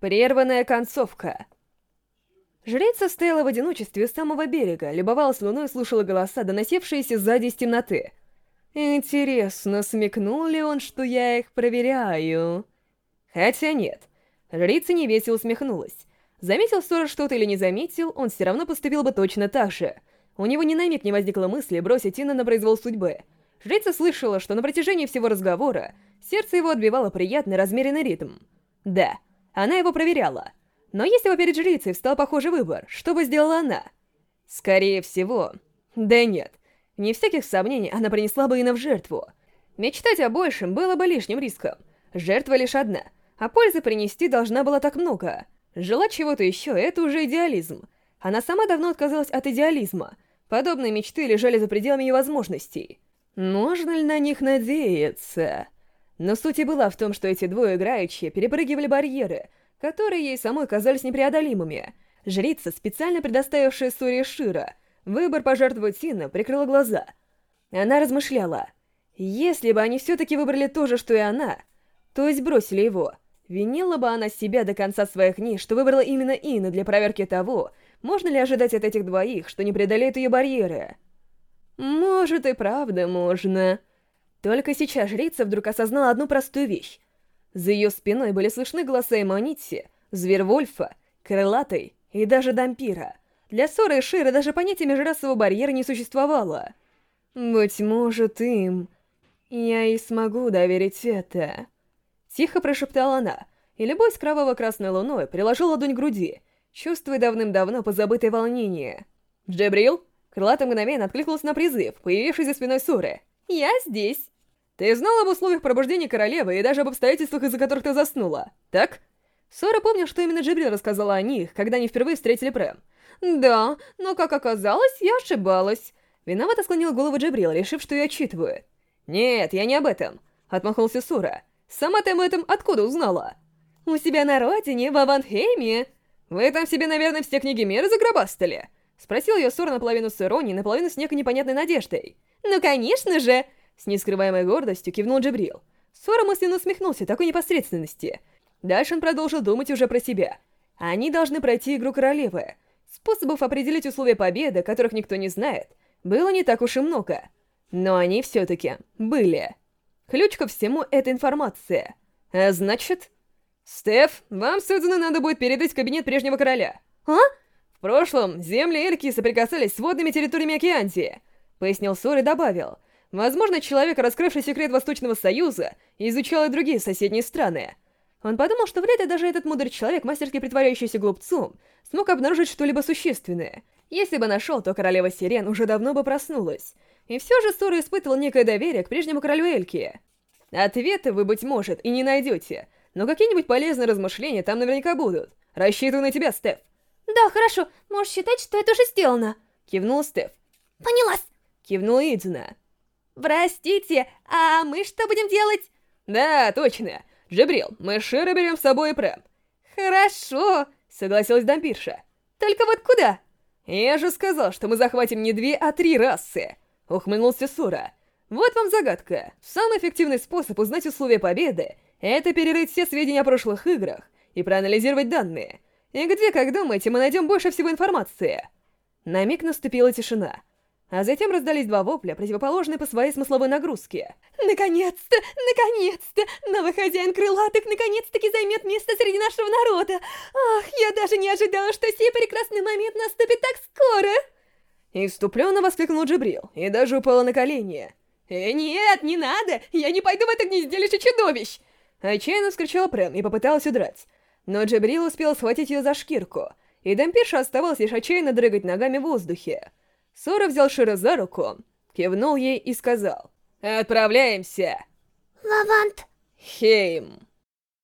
Прерванная концовка. Жрица стояла в одиночестве у самого берега, любовалась луной и слушала голоса, доносившиеся сзади из темноты. Интересно, смекнул ли он, что я их проверяю? Хотя нет. Жрица невесело усмехнулась. Заметил Сора что-то или не заметил, он все равно поступил бы точно так же. У него ни на миг не возникло мысли бросить Инна на произвол судьбы. Жрица слышала, что на протяжении всего разговора сердце его отбивало приятный размеренный ритм. Да, она его проверяла. Но если бы перед жрицей встал похожий выбор, что бы сделала она? Скорее всего... Да нет. Не всяких сомнений она принесла бы Инна в жертву. Мечтать о большем было бы лишним риском. Жертва лишь одна, а пользы принести должна была так много. Желать чего-то еще — это уже идеализм. Она сама давно отказалась от идеализма. Подобные мечты лежали за пределами ее возможностей. Можно ли на них надеяться? Но суть и была в том, что эти двое играющие перепрыгивали барьеры, которые ей самой казались непреодолимыми. Жрица, специально предоставившая Сури Шира, выбор пожертвовать Сина, прикрыла глаза. Она размышляла. Если бы они все-таки выбрали то же, что и она, то есть бросили его, винила бы она себя до конца своих дней, что выбрала именно Ину для проверки того, можно ли ожидать от этих двоих, что не преодолеют ее барьеры. Может и правда можно. Только сейчас жрица вдруг осознала одну простую вещь. За ее спиной были слышны голоса Эмонитси, Звервольфа, Крылатой и даже Дампира. Для Соры и Ширы даже понятия межрасового барьера не существовало. Быть может, им... Я и смогу доверить это. Тихо прошептала она, и любой с кроваво-красной луной приложил ладонь к груди, чувствуя давным-давно позабытое волнение. «Джебрил?» Крылатый мгновенно откликнулся на призыв, появившийся за спиной Суры. «Я здесь!» «Ты знал об условиях пробуждения королевы и даже об обстоятельствах, из-за которых ты заснула, так?» Сора помнил, что именно Джибрил рассказала о них, когда они впервые встретили Прэм. «Да, но, как оказалось, я ошибалась». Виновато склонил голову Джибрил, решив, что ее отчитывают. «Нет, я не об этом», — отмахнулся Сура. «Сама ты об этом откуда узнала?» «У себя на родине, в Аванхейме». «Вы там себе, наверное, все книги мира загробастали?» Спросил ее Сура наполовину с иронией, наполовину с некой непонятной надеждой. «Ну, конечно же!» С нескрываемой гордостью кивнул Джабрил. Сора мысленно усмехнулся такой непосредственности. Дальше он продолжил думать уже про себя. Они должны пройти игру королевы. Способов определить условия победы, которых никто не знает, было не так уж и много. Но они все-таки были. Ключ ко всему — это информация. А значит... «Стеф, вам, Сюзанна, надо будет передать кабинет прежнего короля». «А?» «В прошлом земли Эльки соприкасались с водными территориями Океантии», — пояснил Сор и добавил. «Возможно, человек, раскрывший секрет Восточного Союза, изучал и другие соседние страны». Он подумал, что вряд ли даже этот мудрый человек, мастерски притворяющийся глупцом, смог обнаружить что-либо существенное. Если бы нашел, то королева Сирен уже давно бы проснулась. И все же Сора испытывал некое доверие к прежнему королю Эльки. Ответы вы, быть может, и не найдете, но какие-нибудь полезные размышления там наверняка будут. Рассчитываю на тебя, Стеф. «Да, хорошо, можешь считать, что это уже сделано», — кивнул Стеф. «Понялась», — кивнула Идзина. «Простите, а мы что будем делать?» «Да, точно. Джабрил, мы Шира берем с собой и Прэм». «Хорошо», — согласилась Дампирша. «Только вот куда?» «Я же сказал, что мы захватим не две, а три расы», — ухмыльнулся Сура. «Вот вам загадка. Самый эффективный способ узнать условия победы — это перерыть все сведения о прошлых играх и проанализировать данные. И где, как думаете, мы найдем больше всего информации?» На миг наступила тишина, а затем раздались два вопля, противоположные по своей смысловой нагрузке. «Наконец-то! Наконец-то! Новый хозяин крылатых наконец-таки займет место среди нашего народа! Ах, я даже не ожидала, что сей прекрасный момент наступит так скоро!» Иступленно воскликнул Джибрил и даже упала на колени. «Э, нет, не надо! Я не пойду в это гнездилище чудовищ!» Отчаянно вскричала Прэм и попыталась удрать. Но Джабрил успел схватить ее за шкирку, и Дампирша оставалась лишь отчаянно дрыгать ногами в воздухе. Сора взял Шира за руку, кивнул ей и сказал «Отправляемся!» «Лавант!» «Хейм!»